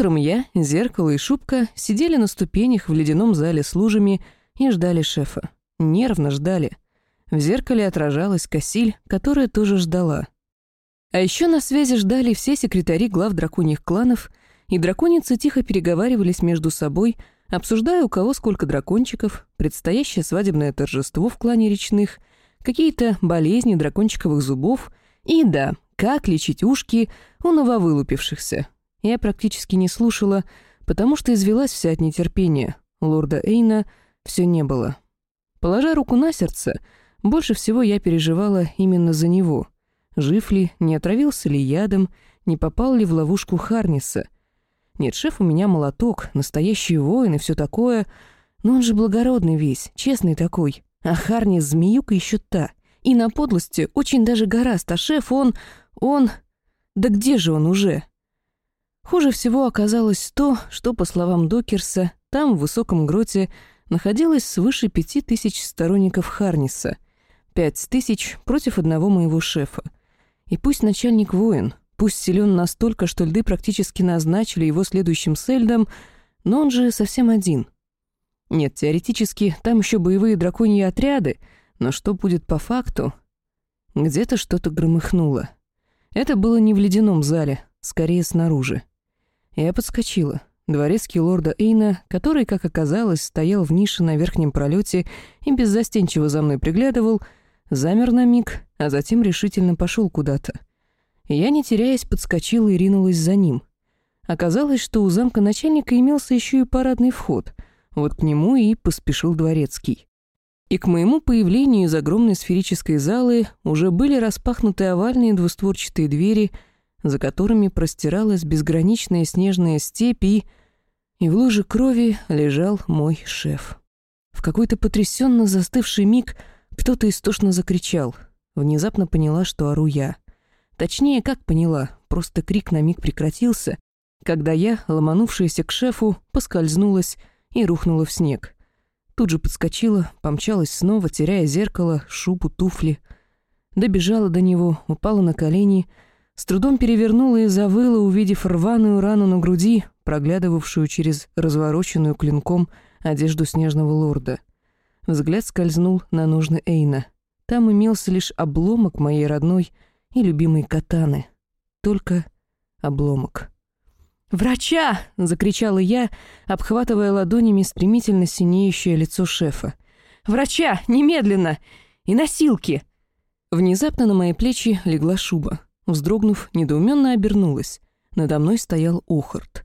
Утром я, зеркало и шубка сидели на ступенях в ледяном зале с лужами и ждали шефа. Нервно ждали. В зеркале отражалась Кассиль, которая тоже ждала. А еще на связи ждали все секретари глав драконьих кланов, и драконицы тихо переговаривались между собой, обсуждая, у кого сколько дракончиков, предстоящее свадебное торжество в клане речных, какие-то болезни дракончиковых зубов и, да, как лечить ушки у нововылупившихся. Я практически не слушала, потому что извелась вся от нетерпения. Лорда Эйна все не было. Положа руку на сердце, больше всего я переживала именно за него. Жив ли, не отравился ли ядом, не попал ли в ловушку Харниса. Нет, шеф у меня молоток, настоящий воин и все такое, но он же благородный весь, честный такой. А Харнис змеюка еще та. И на подлости очень даже гораст, а шеф он... он... Да где же он уже? Хуже всего оказалось то, что, по словам Докерса, там, в высоком гроте, находилось свыше пяти тысяч сторонников Харниса. Пять тысяч против одного моего шефа. И пусть начальник воин, пусть силен настолько, что льды практически назначили его следующим сельдом, но он же совсем один. Нет, теоретически, там еще боевые драконьи отряды, но что будет по факту? Где-то что-то громыхнуло. Это было не в ледяном зале, скорее снаружи. Я подскочила. Дворецкий лорда Эйна, который, как оказалось, стоял в нише на верхнем пролете и беззастенчиво за мной приглядывал, замер на миг, а затем решительно пошел куда-то. Я, не теряясь, подскочила и ринулась за ним. Оказалось, что у замка начальника имелся еще и парадный вход. Вот к нему и поспешил дворецкий. И к моему появлению из огромной сферической залы уже были распахнуты овальные двустворчатые двери — за которыми простиралась безграничная снежная степь и... И в луже крови лежал мой шеф. В какой-то потрясенно застывший миг кто-то истошно закричал. Внезапно поняла, что ору я. Точнее, как поняла, просто крик на миг прекратился, когда я, ломанувшаяся к шефу, поскользнулась и рухнула в снег. Тут же подскочила, помчалась снова, теряя зеркало, шубу, туфли. Добежала до него, упала на колени — с трудом перевернула и завыла, увидев рваную рану на груди, проглядывавшую через развороченную клинком одежду снежного лорда. Взгляд скользнул на нужный Эйна. Там имелся лишь обломок моей родной и любимой катаны. Только обломок. «Врача!» — закричала я, обхватывая ладонями стремительно синеющее лицо шефа. «Врача! Немедленно! И носилки!» Внезапно на мои плечи легла шуба. Вздрогнув, недоуменно обернулась. Надо мной стоял Охарт.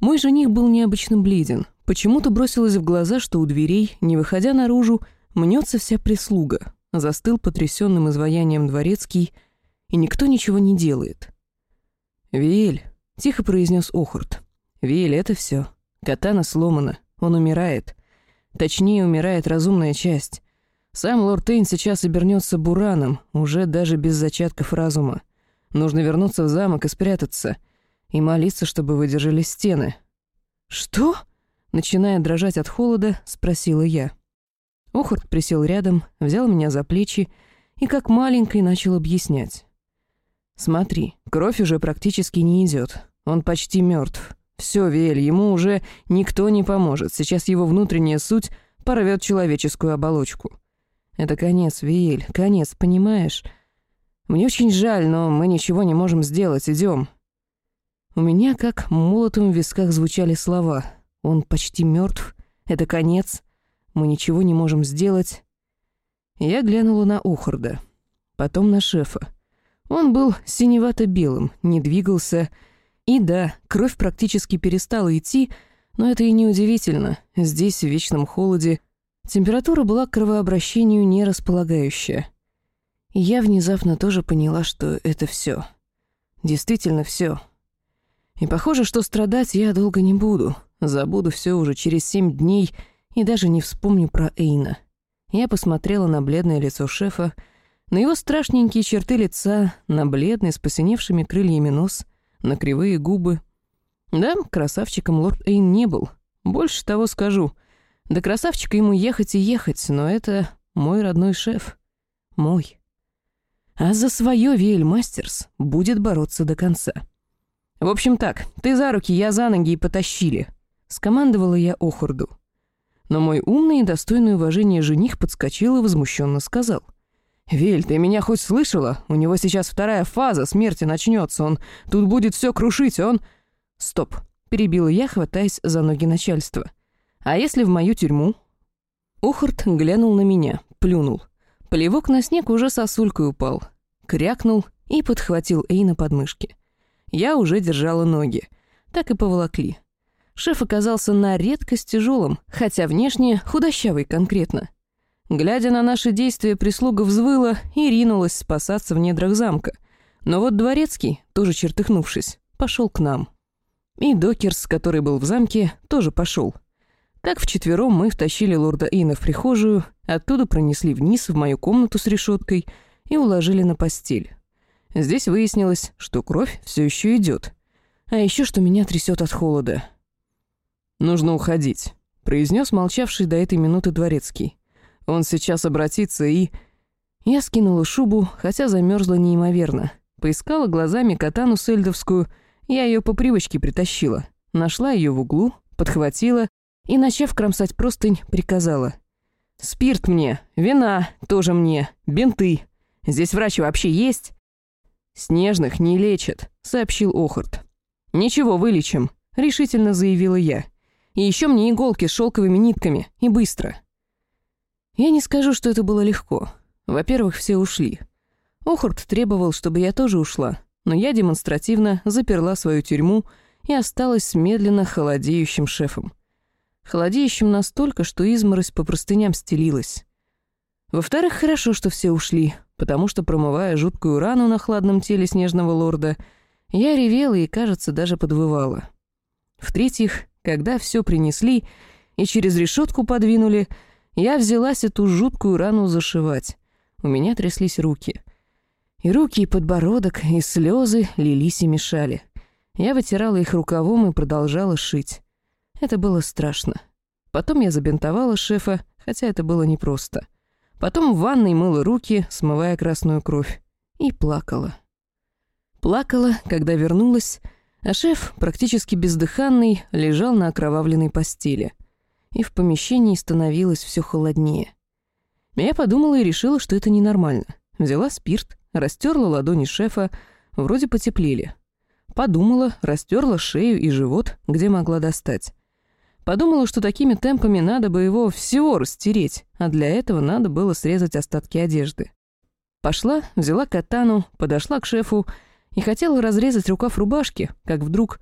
Мой жених был необычно бледен. Почему-то бросилось в глаза, что у дверей, не выходя наружу, мнется вся прислуга. Застыл потрясенным изваянием дворецкий, и никто ничего не делает. «Виэль», — тихо произнес Охарт. «Виэль, это все. Катана сломана. Он умирает. Точнее, умирает разумная часть. Сам лорд Эйн сейчас обернется бураном, уже даже без зачатков разума. Нужно вернуться в замок и спрятаться. И молиться, чтобы выдержали стены. «Что?» Начиная дрожать от холода, спросила я. Охорт присел рядом, взял меня за плечи и как маленький начал объяснять. «Смотри, кровь уже практически не идет. Он почти мертв. Все, Вель, ему уже никто не поможет. Сейчас его внутренняя суть порвет человеческую оболочку. Это конец, Виэль, конец, понимаешь? Мне очень жаль, но мы ничего не можем сделать. Идем. У меня как молотом в висках звучали слова. Он почти мертв. Это конец. Мы ничего не можем сделать. Я глянула на Ухарда. Потом на шефа. Он был синевато-белым, не двигался. И да, кровь практически перестала идти, но это и не удивительно. Здесь, в вечном холоде, температура была к кровообращению не располагающая. Я внезапно тоже поняла, что это все. Действительно все. И похоже, что страдать я долго не буду. Забуду все уже через семь дней и даже не вспомню про Эйна. Я посмотрела на бледное лицо шефа, на его страшненькие черты лица, на бледный с посиневшими крыльями нос, на кривые губы. Да, красавчиком лорд Эйн не был. Больше того скажу. До красавчика ему ехать и ехать, но это мой родной шеф. Мой а за свое Вейль Мастерс будет бороться до конца. В общем так, ты за руки, я за ноги и потащили. Скомандовала я Охурду. Но мой умный и достойный уважения жених подскочил и возмущенно сказал. «Вель, ты меня хоть слышала? У него сейчас вторая фаза смерти начнется, он тут будет все крушить, он...» «Стоп», — перебила я, хватаясь за ноги начальства. «А если в мою тюрьму?» Охарт глянул на меня, плюнул. Плевок на снег уже сосулькой упал. Крякнул и подхватил Эйна под мышки. Я уже держала ноги. Так и поволокли. Шеф оказался на редкость тяжелым, хотя внешне худощавый конкретно. Глядя на наши действия, прислуга взвыла и ринулась спасаться в недрах замка. Но вот дворецкий, тоже чертыхнувшись, пошел к нам. И Докерс, который был в замке, тоже пошел. Так вчетвером мы втащили лорда Ина в прихожую, оттуда пронесли вниз в мою комнату с решеткой и уложили на постель. Здесь выяснилось, что кровь все еще идет, а еще что меня трясет от холода. «Нужно уходить», — произнес молчавший до этой минуты дворецкий. «Он сейчас обратится и...» Я скинула шубу, хотя замерзла неимоверно. Поискала глазами катану сельдовскую, я ее по привычке притащила. Нашла ее в углу, подхватила и, начав кромсать простынь, приказала. «Спирт мне, вина тоже мне, бинты. Здесь врач вообще есть?» «Снежных не лечат», — сообщил Охарт. «Ничего, вылечим», — решительно заявила я. «И еще мне иголки с шелковыми нитками, и быстро». Я не скажу, что это было легко. Во-первых, все ушли. Охарт требовал, чтобы я тоже ушла, но я демонстративно заперла свою тюрьму и осталась с медленно холодеющим шефом холодеющим настолько, что изморозь по простыням стелилась. Во-вторых, хорошо, что все ушли, потому что, промывая жуткую рану на хладном теле снежного лорда, я ревела и, кажется, даже подвывала. В-третьих, когда все принесли и через решетку подвинули, я взялась эту жуткую рану зашивать. У меня тряслись руки. И руки, и подбородок, и слезы лились и мешали. Я вытирала их рукавом и продолжала шить. Это было страшно. Потом я забинтовала шефа, хотя это было непросто. Потом в ванной мыла руки, смывая красную кровь, и плакала. Плакала, когда вернулась, а шеф, практически бездыханный, лежал на окровавленной постели. И в помещении становилось все холоднее. Я подумала и решила, что это ненормально. Взяла спирт, растерла ладони шефа, вроде потеплели. Подумала, растерла шею и живот, где могла достать. Подумала, что такими темпами надо бы его всего растереть, а для этого надо было срезать остатки одежды. Пошла, взяла катану, подошла к шефу и хотела разрезать рукав рубашки, как вдруг...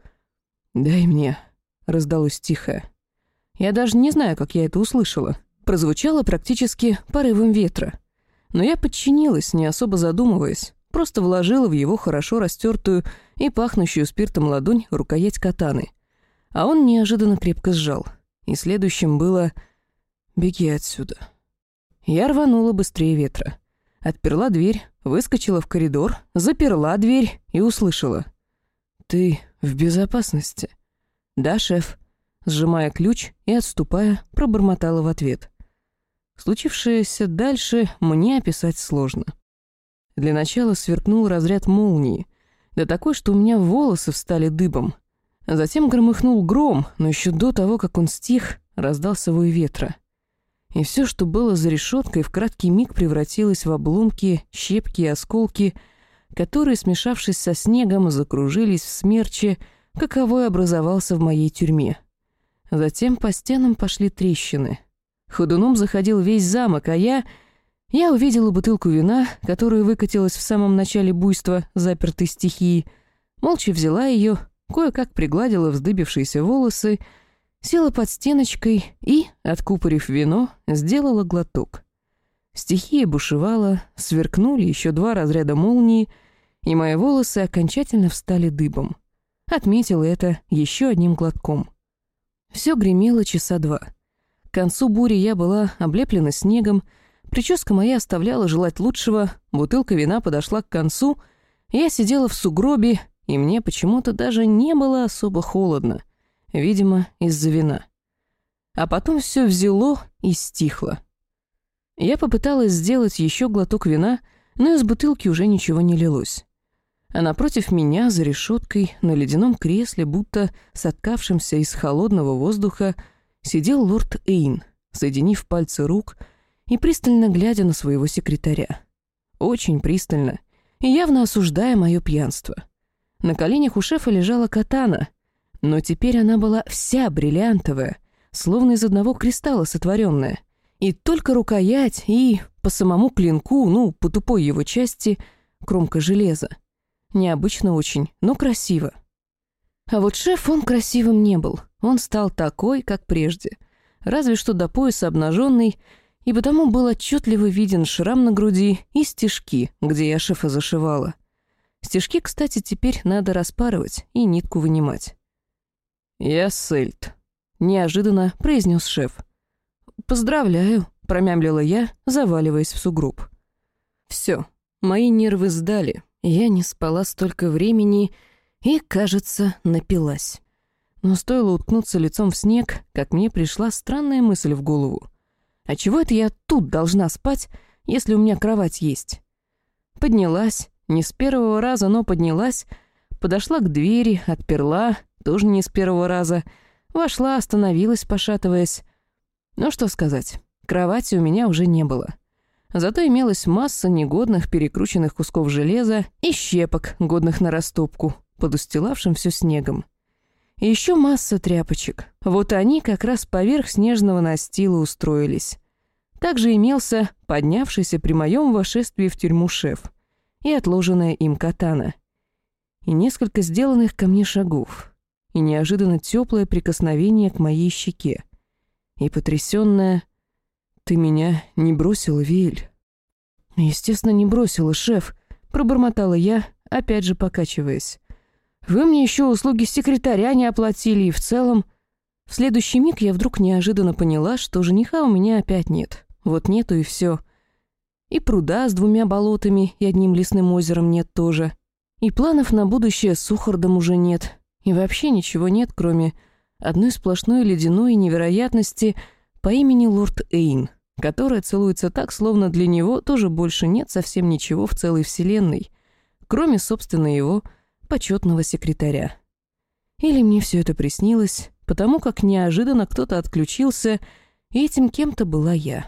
«Дай мне», — раздалось тихо. Я даже не знаю, как я это услышала. Прозвучало практически порывом ветра. Но я подчинилась, не особо задумываясь, просто вложила в его хорошо растертую и пахнущую спиртом ладонь рукоять катаны — а он неожиданно крепко сжал. И следующим было «Беги отсюда». Я рванула быстрее ветра. Отперла дверь, выскочила в коридор, заперла дверь и услышала. «Ты в безопасности?» «Да, шеф», сжимая ключ и отступая, пробормотала в ответ. Случившееся дальше мне описать сложно. Для начала сверкнул разряд молнии, да такой, что у меня волосы встали дыбом, Затем громыхнул гром, но еще до того, как он стих, раздался вой ветра. И все, что было за решеткой, в краткий миг превратилось в обломки, щепки и осколки, которые, смешавшись со снегом, закружились в смерче, каковой образовался в моей тюрьме. Затем по стенам пошли трещины. Ходуном заходил весь замок, а я... Я увидела бутылку вина, которая выкатилась в самом начале буйства запертой стихии, молча взяла ее, кое-как пригладила вздыбившиеся волосы, села под стеночкой и, откупорив вино, сделала глоток. Стихия бушевала, сверкнули еще два разряда молнии, и мои волосы окончательно встали дыбом. Отметила это еще одним глотком. Все гремело часа два. К концу бури я была облеплена снегом, прическа моя оставляла желать лучшего, бутылка вина подошла к концу, я сидела в сугробе и мне почему-то даже не было особо холодно, видимо, из-за вина. А потом все взяло и стихло. Я попыталась сделать еще глоток вина, но из бутылки уже ничего не лилось. А напротив меня, за решеткой, на ледяном кресле, будто соткавшимся из холодного воздуха, сидел лорд Эйн, соединив пальцы рук и пристально глядя на своего секретаря. Очень пристально и явно осуждая мое пьянство. На коленях у шефа лежала катана, но теперь она была вся бриллиантовая, словно из одного кристалла сотворенная. И только рукоять и по самому клинку, ну, по тупой его части, кромка железа. Необычно очень, но красиво. А вот шеф, он красивым не был. Он стал такой, как прежде. Разве что до пояса обнаженный, и потому был отчетливо виден шрам на груди и стежки, где я шефа зашивала. Стежки, кстати, теперь надо распарывать и нитку вынимать. «Я Сельт», — неожиданно произнес шеф. «Поздравляю», — промямлила я, заваливаясь в сугроб. Все, мои нервы сдали. Я не спала столько времени и, кажется, напилась. Но стоило уткнуться лицом в снег, как мне пришла странная мысль в голову. А чего это я тут должна спать, если у меня кровать есть? Поднялась, не с первого раза, но поднялась, подошла к двери, отперла, тоже не с первого раза, вошла, остановилась, пошатываясь. Ну что сказать, кровати у меня уже не было. Зато имелась масса негодных перекрученных кусков железа и щепок, годных на растопку, под устилавшим все снегом. И еще масса тряпочек. Вот они как раз поверх снежного настила устроились. Также имелся поднявшийся при моем вошествии в тюрьму шеф и отложенная им катана. И несколько сделанных ко мне шагов. И неожиданно теплое прикосновение к моей щеке. И потрясённая «Ты меня не бросил, Виль?» «Естественно, не бросила, шеф», — пробормотала я, опять же покачиваясь. Вы мне еще услуги секретаря не оплатили, и в целом... В следующий миг я вдруг неожиданно поняла, что жениха у меня опять нет. Вот нету и все. И пруда с двумя болотами и одним лесным озером нет тоже. И планов на будущее с Сухардом уже нет. И вообще ничего нет, кроме одной сплошной ледяной невероятности по имени Лорд Эйн, которая целуется так, словно для него тоже больше нет совсем ничего в целой вселенной, кроме, собственно, его почетного секретаря. Или мне все это приснилось, потому как неожиданно кто-то отключился, и этим кем-то была я.